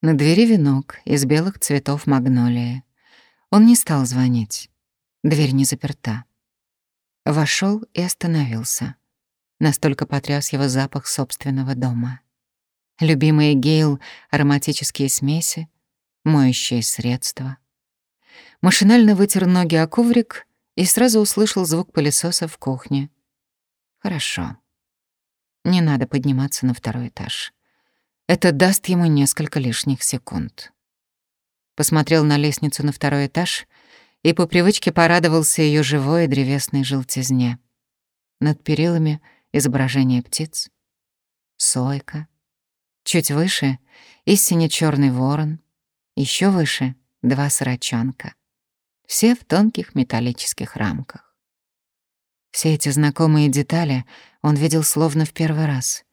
На двери венок из белых цветов магнолии. Он не стал звонить. Дверь не заперта. Вошел и остановился. Настолько потряс его запах собственного дома. Любимые Гейл ароматические смеси, моющие средства. Машинально вытер ноги о коврик и сразу услышал звук пылесоса в кухне. Хорошо. Не надо подниматься на второй этаж. Это даст ему несколько лишних секунд. Посмотрел на лестницу на второй этаж и по привычке порадовался ее живой древесной желтизне. Над перилами изображение птиц, сойка. Чуть выше — истине черный ворон, еще выше — два сорочонка. Все в тонких металлических рамках. Все эти знакомые детали он видел словно в первый раз.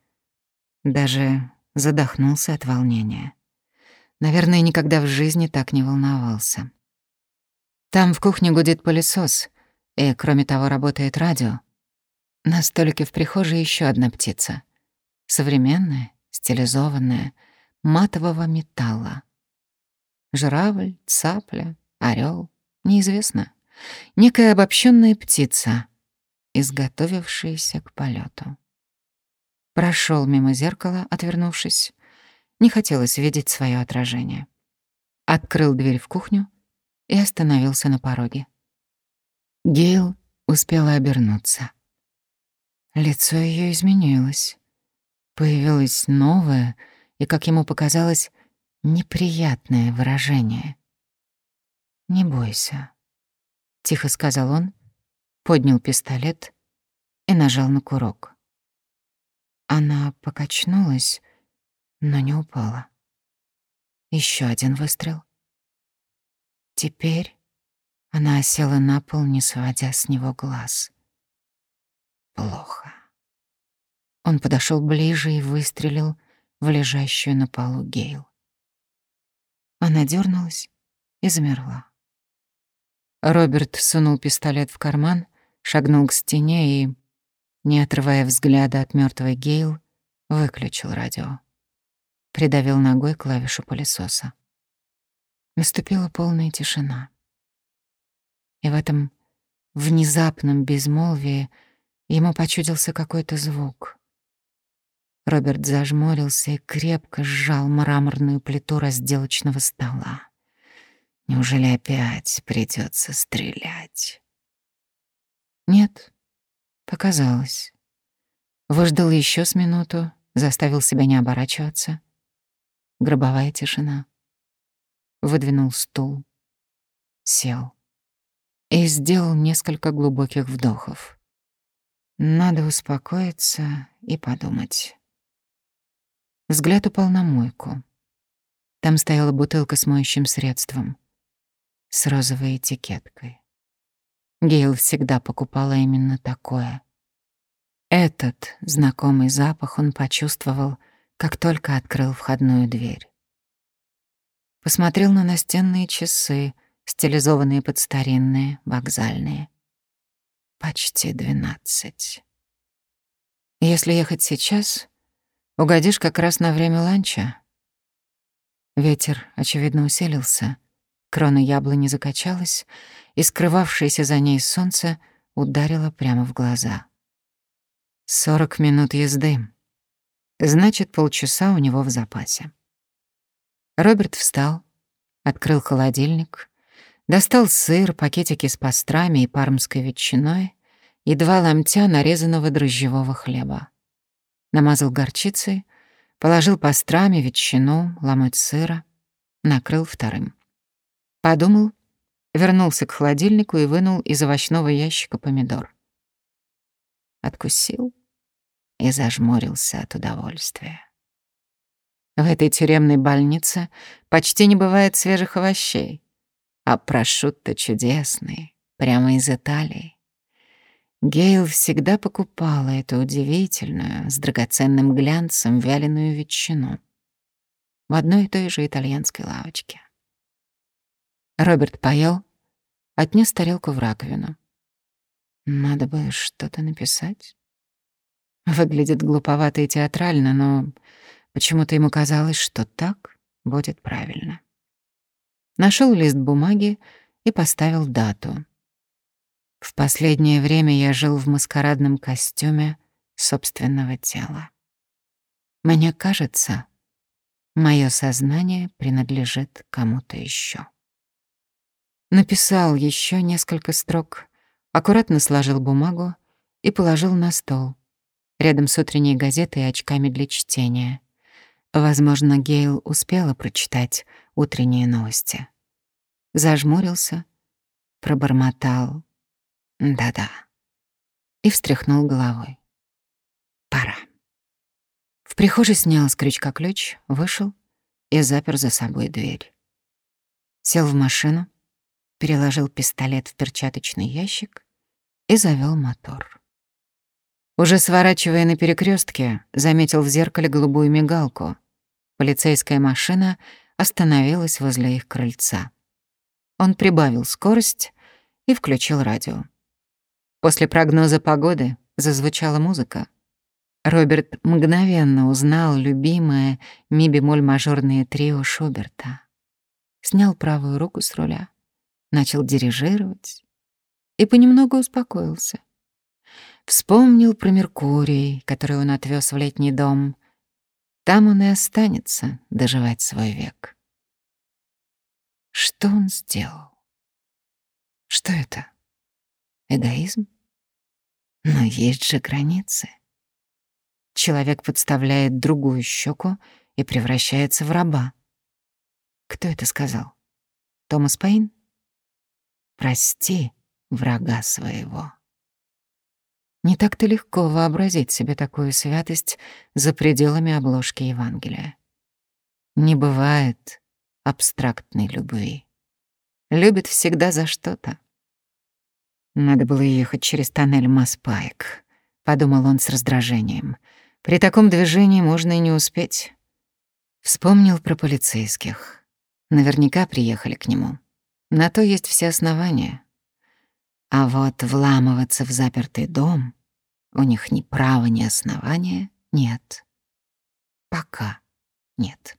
Даже задохнулся от волнения. Наверное, никогда в жизни так не волновался. Там в кухне гудит пылесос, и, кроме того, работает радио. На столике в прихожей еще одна птица. Современная, стилизованная, матового металла. Журавль, цапля, орел, неизвестно. Некая обобщенная птица, изготовившаяся к полету. Прошел мимо зеркала, отвернувшись. Не хотелось видеть свое отражение. Открыл дверь в кухню и остановился на пороге. Гейл успела обернуться. Лицо ее изменилось. Появилось новое и, как ему показалось, неприятное выражение. «Не бойся», — тихо сказал он, поднял пистолет и нажал на курок. Она покачнулась, но не упала. Еще один выстрел. Теперь она осела на пол, не сводя с него глаз. Плохо. Он подошел ближе и выстрелил в лежащую на полу Гейл. Она дернулась и замерла. Роберт сунул пистолет в карман, шагнул к стене и, не отрывая взгляда от мертвой Гейл, выключил радио. Придавил ногой клавишу пылесоса. Наступила полная тишина. И в этом внезапном безмолвии ему почудился какой-то звук. Роберт зажмурился и крепко сжал мраморную плиту разделочного стола. Неужели опять придется стрелять? Нет, показалось. Выждал еще с минуту, заставил себя не оборачиваться. Гробовая тишина выдвинул стул, сел и сделал несколько глубоких вдохов. Надо успокоиться и подумать. Взгляд упал на мойку. Там стояла бутылка с моющим средством, с розовой этикеткой. Гейл всегда покупала именно такое. Этот знакомый запах он почувствовал, как только открыл входную дверь посмотрел на настенные часы, стилизованные под старинные, вокзальные. Почти двенадцать. Если ехать сейчас, угодишь как раз на время ланча. Ветер, очевидно, усилился, крона яблони закачалась, и скрывавшееся за ней солнце ударило прямо в глаза. Сорок минут езды. Значит, полчаса у него в запасе. Роберт встал, открыл холодильник, достал сыр, пакетики с пастрами и пармской ветчиной и два ломтя нарезанного дрожжевого хлеба. Намазал горчицей, положил пастрами, ветчину, ломоть сыра, накрыл вторым. Подумал, вернулся к холодильнику и вынул из овощного ящика помидор. Откусил и зажмурился от удовольствия. В этой тюремной больнице почти не бывает свежих овощей, а прошутто чудесный, прямо из Италии. Гейл всегда покупала эту удивительную, с драгоценным глянцем вяленую ветчину в одной и той же итальянской лавочке. Роберт поел, отнес тарелку в раковину. Надо бы что-то написать. Выглядит глуповато и театрально, но Почему-то ему казалось, что так будет правильно. Нашел лист бумаги и поставил дату. В последнее время я жил в маскарадном костюме собственного тела. Мне кажется, мое сознание принадлежит кому-то еще. Написал еще несколько строк, аккуратно сложил бумагу и положил на стол, рядом с утренней газетой и очками для чтения. Возможно, Гейл успела прочитать утренние новости. Зажмурился, пробормотал «да-да» и встряхнул головой. «Пора». В прихожей снял с крючка ключ, вышел и запер за собой дверь. Сел в машину, переложил пистолет в перчаточный ящик и завел мотор. Уже сворачивая на перекрестке, заметил в зеркале голубую мигалку. Полицейская машина остановилась возле их крыльца. Он прибавил скорость и включил радио. После прогноза погоды зазвучала музыка. Роберт мгновенно узнал любимое ми-бемоль-мажорное трио Шуберта. Снял правую руку с руля, начал дирижировать и понемногу успокоился. Вспомнил про Меркурий, который он отвез в летний дом. Там он и останется доживать свой век. Что он сделал? Что это? Эгоизм? Но есть же границы. Человек подставляет другую щеку и превращается в раба. Кто это сказал? Томас Пейн? Прости врага своего. Не так-то легко вообразить себе такую святость за пределами обложки Евангелия. Не бывает абстрактной любви. Любит всегда за что-то. Надо было ехать через тоннель Маспайк, подумал он с раздражением — при таком движении можно и не успеть. Вспомнил про полицейских. Наверняка приехали к нему. На то есть все основания. А вот вламываться в запертый дом у них ни права, ни основания нет. Пока нет.